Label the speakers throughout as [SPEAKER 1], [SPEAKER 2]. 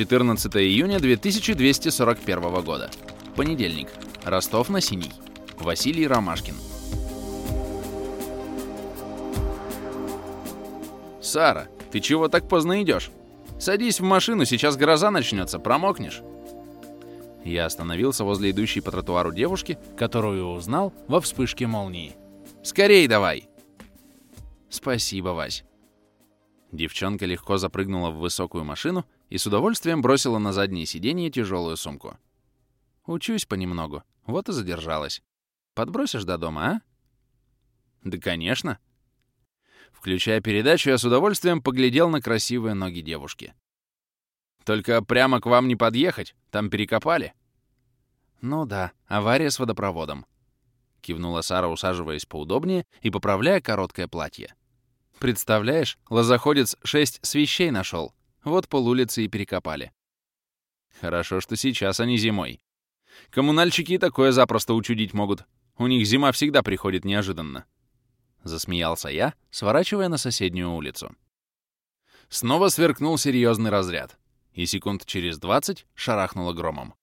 [SPEAKER 1] 14 июня 2241 года. Понедельник. Ростов-на-Синий. Василий Ромашкин. «Сара, ты чего так поздно идешь? Садись в машину, сейчас гроза начнется, промокнешь». Я остановился возле идущей по тротуару девушки, которую узнал во вспышке молнии. «Скорей давай!» «Спасибо, Вась». Девчонка легко запрыгнула в высокую машину и с удовольствием бросила на заднее сиденье тяжелую сумку. «Учусь понемногу, вот и задержалась. Подбросишь до дома, а?» «Да, конечно». Включая передачу, я с удовольствием поглядел на красивые ноги девушки. «Только прямо к вам не подъехать, там перекопали». «Ну да, авария с водопроводом», — кивнула Сара, усаживаясь поудобнее и поправляя короткое платье. «Представляешь, лозоходец шесть свещей нашел. Вот полулицы и перекопали». «Хорошо, что сейчас, а не зимой. Коммунальщики такое запросто учудить могут. У них зима всегда приходит неожиданно». Засмеялся я, сворачивая на соседнюю улицу. Снова сверкнул серьезный разряд, и секунд через двадцать шарахнуло громом.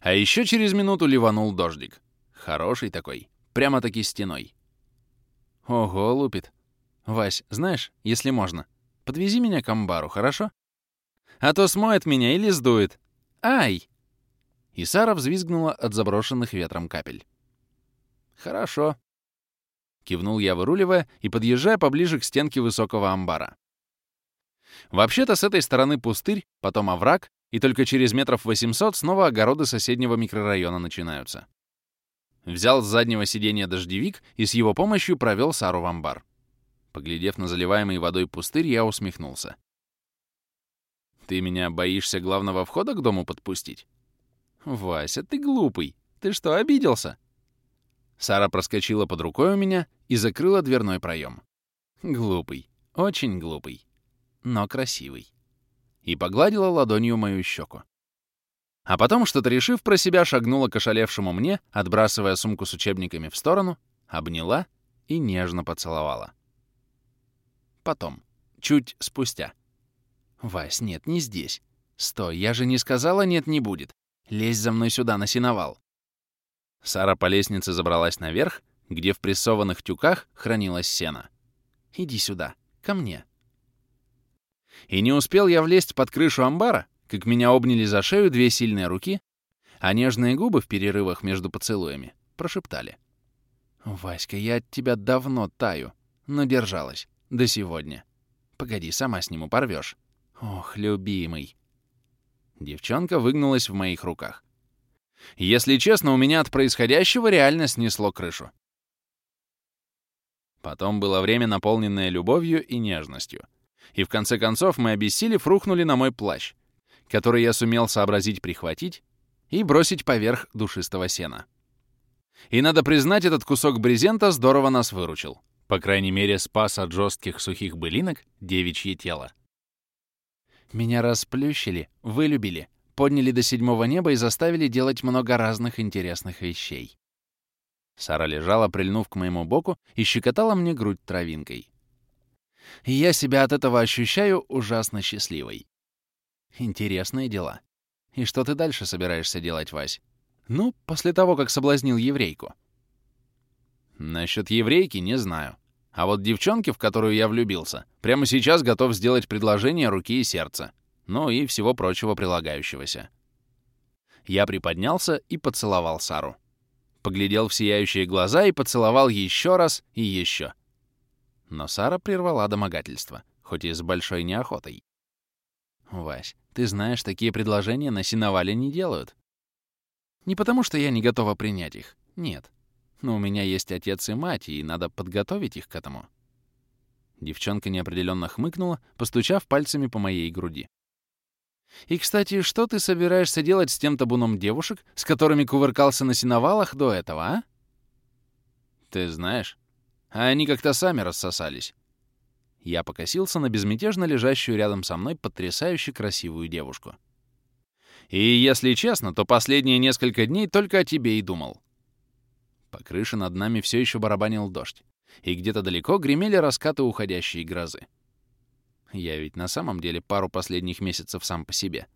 [SPEAKER 1] А еще через минуту ливанул дождик. Хороший такой, прямо-таки стеной. Ого, лупит. Вась, знаешь, если можно, подвези меня к амбару, хорошо? А то смоет меня или сдует. Ай! И Сара взвизгнула от заброшенных ветром капель. «Хорошо», — кивнул я, выруливая и подъезжая поближе к стенке высокого амбара. Вообще-то с этой стороны пустырь, потом овраг, и только через метров 800 снова огороды соседнего микрорайона начинаются. Взял с заднего сиденья дождевик и с его помощью провел Сару в амбар. Поглядев на заливаемый водой пустырь, я усмехнулся. «Ты меня боишься главного входа к дому подпустить?» «Вася, ты глупый. Ты что, обиделся?» Сара проскочила под рукой у меня и закрыла дверной проем. Глупый, очень глупый, но красивый. И погладила ладонью мою щеку. А потом, что-то решив про себя, шагнула к ошалевшему мне, отбрасывая сумку с учебниками в сторону, обняла и нежно поцеловала. Потом, чуть спустя. «Вась, нет, не здесь. Стой, я же не сказала «нет, не будет». Лезь за мной сюда, на сеновал. Сара по лестнице забралась наверх, где в прессованных тюках хранилось сено. Иди сюда, ко мне. И не успел я влезть под крышу амбара, как меня обняли за шею две сильные руки, а нежные губы в перерывах между поцелуями прошептали. «Васька, я от тебя давно таю, но держалась. До сегодня. Погоди, сама сниму, порвешь. Ох, любимый!» Девчонка выгнулась в моих руках. Если честно, у меня от происходящего реально снесло крышу. Потом было время, наполненное любовью и нежностью. И в конце концов мы, обессилев, рухнули на мой плащ, который я сумел сообразить прихватить и бросить поверх душистого сена. И надо признать, этот кусок брезента здорово нас выручил. По крайней мере, спас от жестких сухих былинок девичье тело. Меня расплющили, вылюбили, подняли до седьмого неба и заставили делать много разных интересных вещей. Сара лежала, прильнув к моему боку, и щекотала мне грудь травинкой. И я себя от этого ощущаю ужасно счастливой. Интересные дела. И что ты дальше собираешься делать, Вась? Ну, после того, как соблазнил еврейку. Насчет еврейки не знаю. А вот девчонке, в которую я влюбился, прямо сейчас готов сделать предложение руки и сердца. Ну и всего прочего прилагающегося. Я приподнялся и поцеловал Сару. Поглядел в сияющие глаза и поцеловал еще раз и еще. Но Сара прервала домогательство, хоть и с большой неохотой. «Вась, ты знаешь, такие предложения на сеновале не делают. Не потому, что я не готова принять их. Нет. Но у меня есть отец и мать, и надо подготовить их к этому». Девчонка неопределенно хмыкнула, постучав пальцами по моей груди. «И, кстати, что ты собираешься делать с тем табуном девушек, с которыми кувыркался на сеновалах до этого, а?» «Ты знаешь, а они как-то сами рассосались». Я покосился на безмятежно лежащую рядом со мной потрясающе красивую девушку. «И если честно, то последние несколько дней только о тебе и думал. По крыше над нами все еще барабанил дождь, и где-то далеко гремели раскаты уходящей грозы. Я ведь на самом деле пару последних месяцев сам по себе.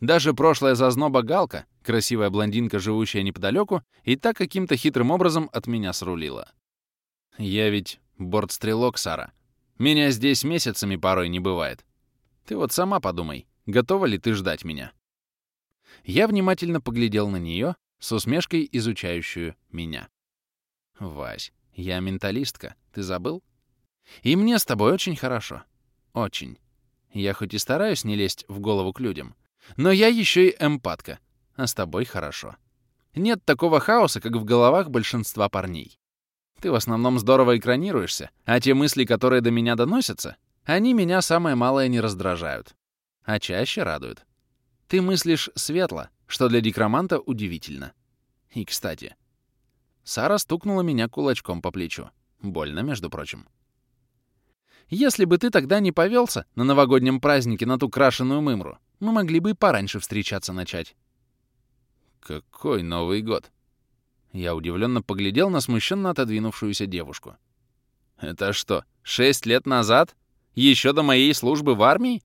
[SPEAKER 1] Даже прошлая зазноба Галка, красивая блондинка, живущая неподалеку, и так каким-то хитрым образом от меня срулила. Я ведь бортстрелок, Сара. Меня здесь месяцами порой не бывает. Ты вот сама подумай, готова ли ты ждать меня? Я внимательно поглядел на нее, с усмешкой изучающую меня. Вась, я менталистка, ты забыл? И мне с тобой очень хорошо. Очень. Я хоть и стараюсь не лезть в голову к людям, но я еще и эмпатка, а с тобой хорошо. Нет такого хаоса, как в головах большинства парней. Ты в основном здорово экранируешься, а те мысли, которые до меня доносятся, они меня самое малое не раздражают, а чаще радуют. Ты мыслишь светло, что для декроманта удивительно. И, кстати, Сара стукнула меня кулачком по плечу. Больно, между прочим. Если бы ты тогда не повелся на новогоднем празднике на ту крашеную мымру, мы могли бы и пораньше встречаться начать. Какой Новый год? Я удивленно поглядел на смущенно отодвинувшуюся девушку. Это что, шесть лет назад? Еще до моей службы в армии?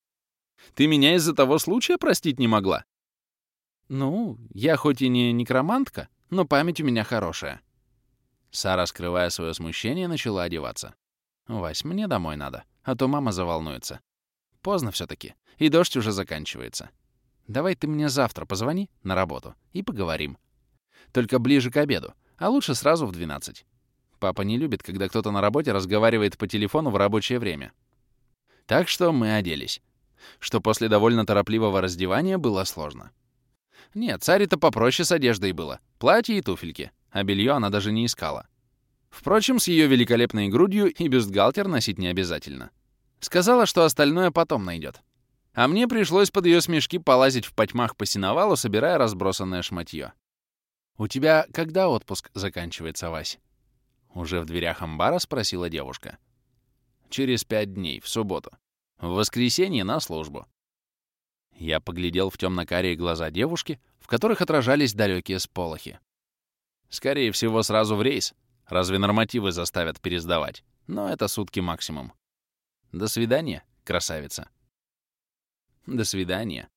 [SPEAKER 1] Ты меня из-за того случая простить не могла? Ну, я хоть и не некромантка, но память у меня хорошая. Сара, скрывая свое смущение, начала одеваться. «Вась, мне домой надо, а то мама заволнуется. Поздно все таки и дождь уже заканчивается. Давай ты мне завтра позвони на работу и поговорим. Только ближе к обеду, а лучше сразу в 12. Папа не любит, когда кто-то на работе разговаривает по телефону в рабочее время. Так что мы оделись. Что после довольно торопливого раздевания было сложно. Нет, царе-то попроще с одеждой было. Платье и туфельки. А белье она даже не искала. Впрочем, с ее великолепной грудью и бюстгальтер носить не обязательно. Сказала, что остальное потом найдет. А мне пришлось под ее смешки полазить в потьмах по сеновалу, собирая разбросанное шматье. «У тебя когда отпуск заканчивается, Вась?» Уже в дверях амбара спросила девушка. «Через пять дней, в субботу. В воскресенье на службу». Я поглядел в темно-карие глаза девушки, в которых отражались далекие сполохи. Скорее всего, сразу в рейс. Разве нормативы заставят пересдавать? Но это сутки максимум. До свидания, красавица. До свидания.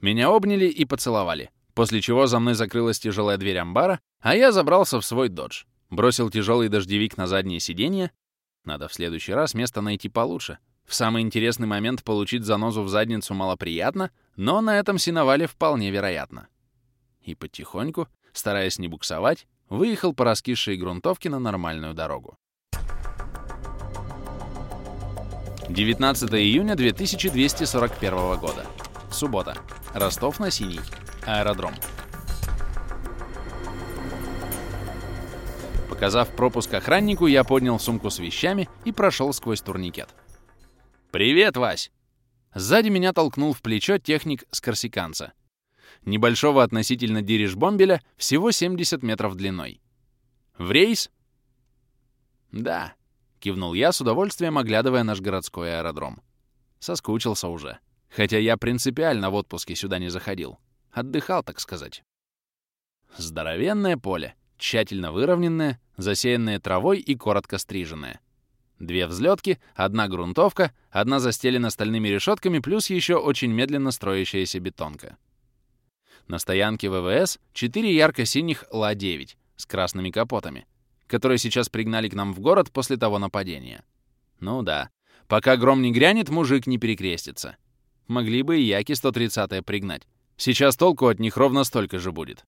[SPEAKER 1] Меня обняли и поцеловали, после чего за мной закрылась тяжелая дверь амбара, а я забрался в свой додж, бросил тяжелый дождевик на заднее сиденье. Надо в следующий раз место найти получше. В самый интересный момент получить занозу в задницу малоприятно, но на этом синовале вполне вероятно. И потихоньку, стараясь не буксовать, выехал по раскисшей грунтовке на нормальную дорогу. 19 июня 2241 года. Суббота. Ростов-на-Синий. Аэродром. Показав пропуск охраннику, я поднял сумку с вещами и прошел сквозь турникет. «Привет, Вась!» Сзади меня толкнул в плечо техник с корсиканца. Небольшого относительно дирижбомбеля, всего 70 метров длиной. «В рейс?» «Да», Кивнул я, с удовольствием оглядывая наш городской аэродром. Соскучился уже. Хотя я принципиально в отпуске сюда не заходил. Отдыхал, так сказать. Здоровенное поле, тщательно выровненное, засеянное травой и коротко стриженное. Две взлетки, одна грунтовка, одна застелена стальными решетками, плюс еще очень медленно строящаяся бетонка. На стоянке ВВС четыре ярко-синих Ла-9 с красными капотами, которые сейчас пригнали к нам в город после того нападения. Ну да, пока гром не грянет, мужик не перекрестится. Могли бы и Яки 130-е пригнать. Сейчас толку от них ровно столько же будет.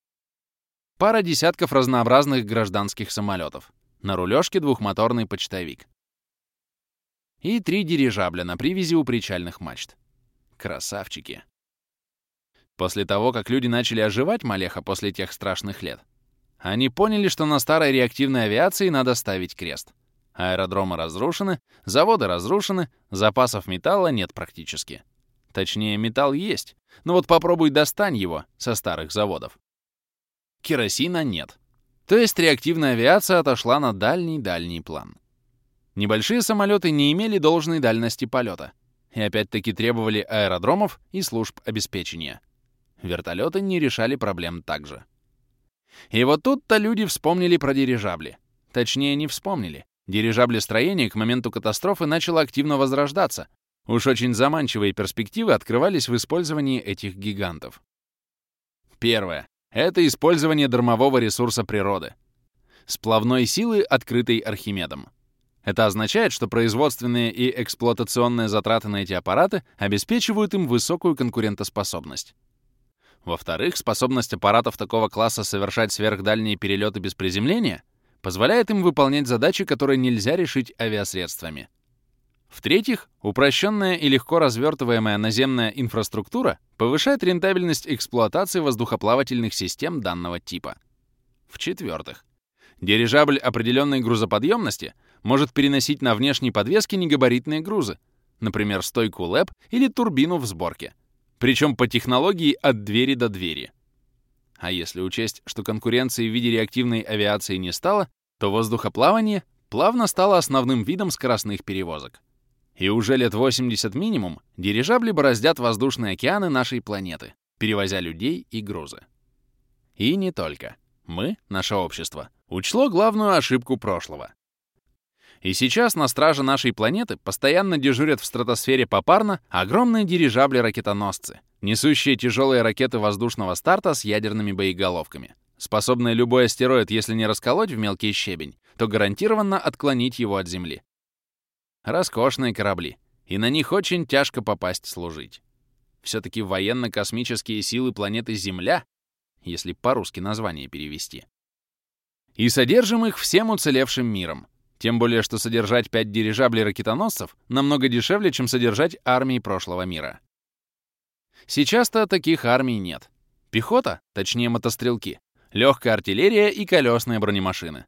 [SPEAKER 1] Пара десятков разнообразных гражданских самолетов. На рулежке двухмоторный почтовик. И три дирижабля на привязи у причальных мачт. Красавчики. После того, как люди начали оживать Малеха после тех страшных лет, они поняли, что на старой реактивной авиации надо ставить крест. Аэродромы разрушены, заводы разрушены, запасов металла нет практически. Точнее, металл есть, но вот попробуй достань его со старых заводов. Керосина нет. То есть реактивная авиация отошла на дальний-дальний план. Небольшие самолеты не имели должной дальности полета и опять-таки требовали аэродромов и служб обеспечения. Вертолеты не решали проблем также. И вот тут-то люди вспомнили про дирижабли. Точнее, не вспомнили. Дирижаблестроение к моменту катастрофы начало активно возрождаться, Уж очень заманчивые перспективы открывались в использовании этих гигантов. Первое. Это использование дармового ресурса природы. Сплавной силы, открытой Архимедом. Это означает, что производственные и эксплуатационные затраты на эти аппараты обеспечивают им высокую конкурентоспособность. Во-вторых, способность аппаратов такого класса совершать сверхдальние перелеты без приземления позволяет им выполнять задачи, которые нельзя решить авиасредствами. В-третьих, упрощенная и легко развертываемая наземная инфраструктура повышает рентабельность эксплуатации воздухоплавательных систем данного типа. В-четвертых, дирижабль определенной грузоподъемности может переносить на внешней подвеске негабаритные грузы, например, стойку ЛЭП или турбину в сборке, причем по технологии от двери до двери. А если учесть, что конкуренции в виде реактивной авиации не стало, то воздухоплавание плавно стало основным видом скоростных перевозок. И уже лет 80 минимум дирижабли бороздят воздушные океаны нашей планеты, перевозя людей и грузы. И не только. Мы, наше общество, учло главную ошибку прошлого. И сейчас на страже нашей планеты постоянно дежурят в стратосфере попарно огромные дирижабли-ракетоносцы, несущие тяжелые ракеты воздушного старта с ядерными боеголовками, способные любой астероид, если не расколоть в мелкий щебень, то гарантированно отклонить его от Земли. Роскошные корабли, и на них очень тяжко попасть служить. Все-таки военно-космические силы планеты Земля, если по-русски название перевести. И содержим их всем уцелевшим миром. Тем более, что содержать пять дирижаблей-ракетоносцев намного дешевле, чем содержать армии прошлого мира. Сейчас-то таких армий нет. Пехота, точнее мотострелки, легкая артиллерия и колесные бронемашины.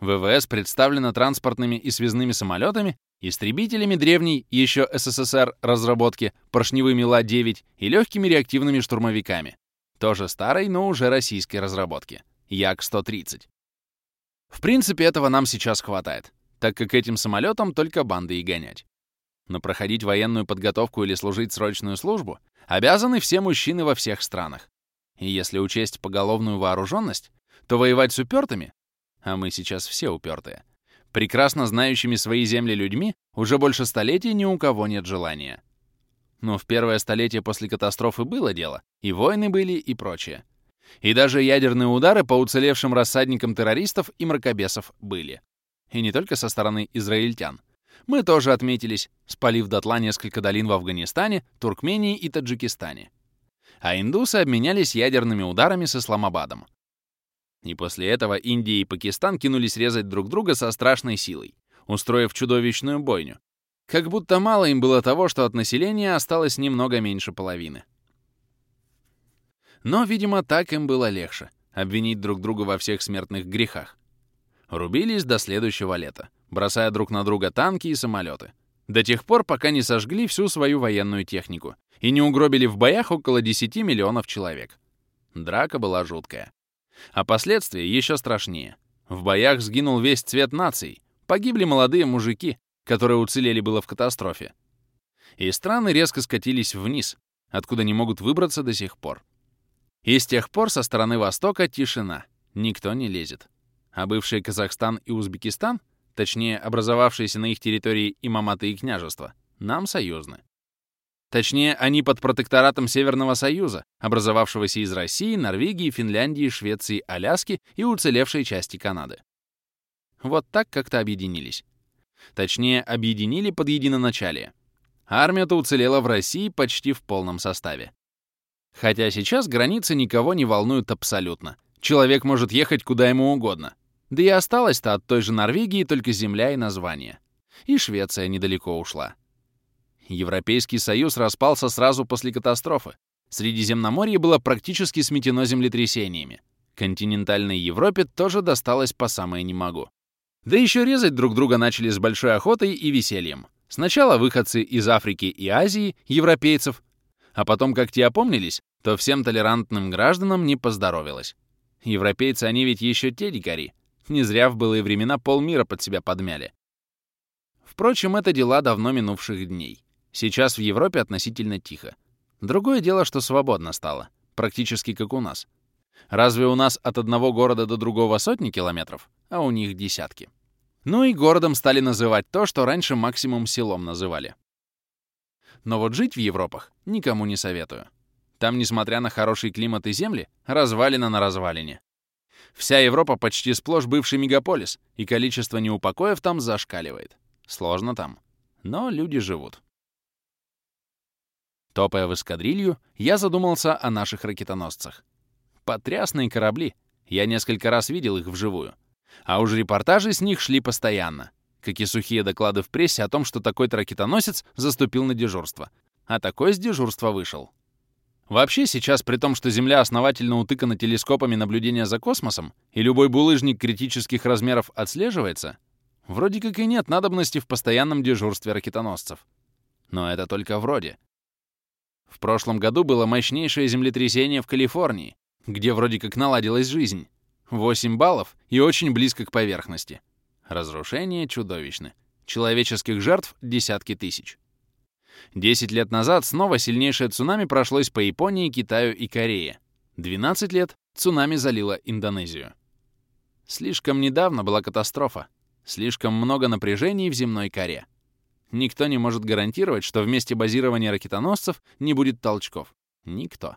[SPEAKER 1] ВВС представлена транспортными и связными самолетами истребителями древней еще СССР разработки, поршневыми Ла-9 и легкими реактивными штурмовиками, тоже старой, но уже российской разработки, Як-130. В принципе, этого нам сейчас хватает, так как этим самолетам только банды и гонять. Но проходить военную подготовку или служить срочную службу обязаны все мужчины во всех странах. И если учесть поголовную вооруженность, то воевать с упертыми, а мы сейчас все упертые, прекрасно знающими свои земли людьми, уже больше столетий ни у кого нет желания. Но в первое столетие после катастрофы было дело, и войны были, и прочее. И даже ядерные удары по уцелевшим рассадникам террористов и мракобесов были. И не только со стороны израильтян. Мы тоже отметились, спалив дотла несколько долин в Афганистане, Туркмении и Таджикистане. А индусы обменялись ядерными ударами с Исламабадом. И после этого Индия и Пакистан кинулись резать друг друга со страшной силой, устроив чудовищную бойню. Как будто мало им было того, что от населения осталось немного меньше половины. Но, видимо, так им было легче — обвинить друг друга во всех смертных грехах. Рубились до следующего лета, бросая друг на друга танки и самолеты. До тех пор, пока не сожгли всю свою военную технику и не угробили в боях около 10 миллионов человек. Драка была жуткая. А последствия еще страшнее. В боях сгинул весь цвет наций, погибли молодые мужики, которые уцелели было в катастрофе. И страны резко скатились вниз, откуда не могут выбраться до сих пор. И с тех пор со стороны Востока тишина, никто не лезет. А бывшие Казахстан и Узбекистан, точнее, образовавшиеся на их территории имаматы и княжества, нам союзны. Точнее, они под протекторатом Северного Союза, образовавшегося из России, Норвегии, Финляндии, Швеции, Аляски и уцелевшей части Канады. Вот так как-то объединились. Точнее, объединили под единоначалие. Армия-то уцелела в России почти в полном составе. Хотя сейчас границы никого не волнуют абсолютно. Человек может ехать куда ему угодно. Да и осталось-то от той же Норвегии только земля и название. И Швеция недалеко ушла. Европейский Союз распался сразу после катастрофы. Средиземноморье было практически сметено землетрясениями. Континентальной Европе тоже досталось по самое не могу. Да еще резать друг друга начали с большой охотой и весельем. Сначала выходцы из Африки и Азии, европейцев, а потом, как те опомнились, то всем толерантным гражданам не поздоровилось. Европейцы, они ведь еще те дикари. Не зря в былые времена полмира под себя подмяли. Впрочем, это дела давно минувших дней. Сейчас в Европе относительно тихо. Другое дело, что свободно стало. Практически как у нас. Разве у нас от одного города до другого сотни километров, а у них десятки? Ну и городом стали называть то, что раньше максимум селом называли. Но вот жить в Европах никому не советую. Там, несмотря на хороший климат и земли, развалина на развалине. Вся Европа почти сплошь бывший мегаполис, и количество неупокоев там зашкаливает. Сложно там. Но люди живут. Топая в эскадрилью, я задумался о наших ракетоносцах. Потрясные корабли. Я несколько раз видел их вживую. А уж репортажи с них шли постоянно. Как и сухие доклады в прессе о том, что такой-то ракетоносец заступил на дежурство. А такой с дежурства вышел. Вообще сейчас, при том, что Земля основательно утыкана телескопами наблюдения за космосом, и любой булыжник критических размеров отслеживается, вроде как и нет надобности в постоянном дежурстве ракетоносцев. Но это только вроде. В прошлом году было мощнейшее землетрясение в Калифорнии, где вроде как наладилась жизнь. 8 баллов и очень близко к поверхности. Разрушения чудовищны. Человеческих жертв — десятки тысяч. Десять лет назад снова сильнейшее цунами прошлось по Японии, Китаю и Корее. 12 лет цунами залило Индонезию. Слишком недавно была катастрофа. Слишком много напряжений в земной коре. Никто не может гарантировать, что в месте базирования ракетоносцев не будет толчков. Никто.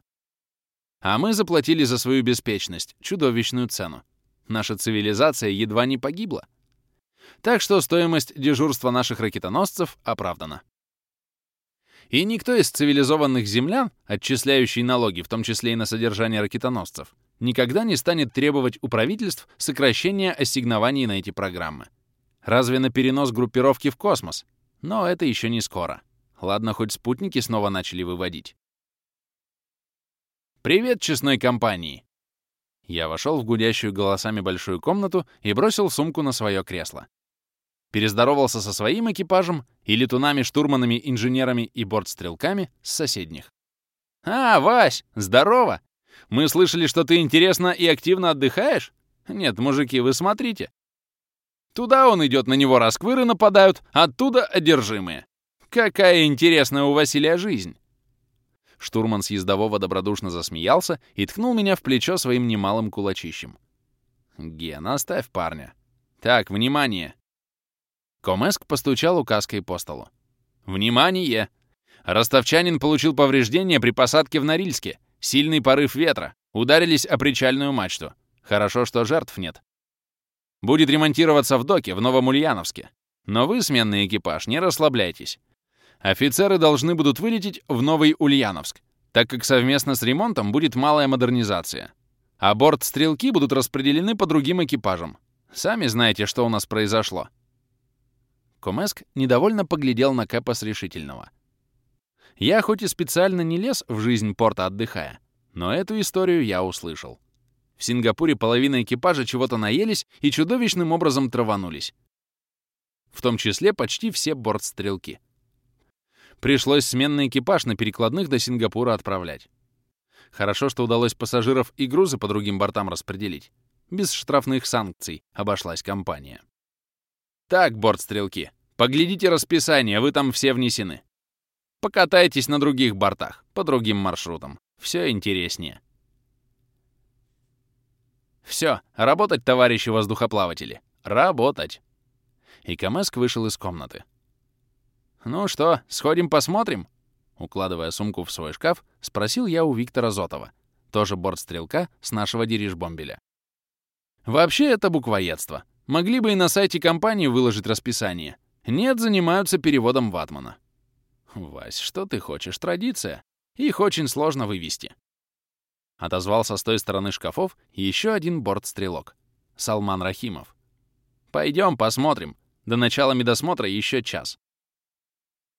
[SPEAKER 1] А мы заплатили за свою беспечность чудовищную цену. Наша цивилизация едва не погибла. Так что стоимость дежурства наших ракетоносцев оправдана. И никто из цивилизованных землян, отчисляющий налоги, в том числе и на содержание ракетоносцев, никогда не станет требовать у правительств сокращения ассигнований на эти программы. Разве на перенос группировки в космос? Но это еще не скоро. Ладно, хоть спутники снова начали выводить. «Привет, честной компании!» Я вошел в гудящую голосами большую комнату и бросил сумку на свое кресло. Перездоровался со своим экипажем и летунами, штурманами, инженерами и бортстрелками с соседних. «А, Вась, здорово! Мы слышали, что ты интересно и активно отдыхаешь? Нет, мужики, вы смотрите. Туда он идет, на него расквыры нападают, оттуда одержимые. Какая интересная у Василия жизнь!» Штурман с ездового добродушно засмеялся и ткнул меня в плечо своим немалым кулачищем. «Ген, оставь парня. Так, внимание!» Комеск постучал указкой по столу. «Внимание! Ростовчанин получил повреждения при посадке в Норильске. Сильный порыв ветра. Ударились о причальную мачту. Хорошо, что жертв нет. Будет ремонтироваться в доке в Новомульяновске. Но вы, сменный экипаж, не расслабляйтесь. Офицеры должны будут вылететь в Новый Ульяновск, так как совместно с ремонтом будет малая модернизация. А борт-стрелки будут распределены по другим экипажам. Сами знаете, что у нас произошло. Комеск недовольно поглядел на Кэпа с решительного. Я хоть и специально не лез в жизнь порта отдыхая, но эту историю я услышал. В Сингапуре половина экипажа чего-то наелись и чудовищным образом траванулись. В том числе почти все бортстрелки. Пришлось сменный экипаж на перекладных до Сингапура отправлять. Хорошо, что удалось пассажиров и грузы по другим бортам распределить. Без штрафных санкций обошлась компания. Так, бортстрелки, поглядите расписание, вы там все внесены. Покатайтесь на других бортах, по другим маршрутам. Все интереснее. Все, работать, товарищи воздухоплаватели. Работать. И Камеск вышел из комнаты. «Ну что, сходим посмотрим?» Укладывая сумку в свой шкаф, спросил я у Виктора Зотова, тоже бортстрелка с нашего дирижбомбеля. Вообще это буквоедство. Могли бы и на сайте компании выложить расписание. Нет, занимаются переводом ватмана. Вась, что ты хочешь? Традиция. Их очень сложно вывести. Отозвался с той стороны шкафов еще один бортстрелок. Салман Рахимов. Пойдем посмотрим. До начала медосмотра еще час.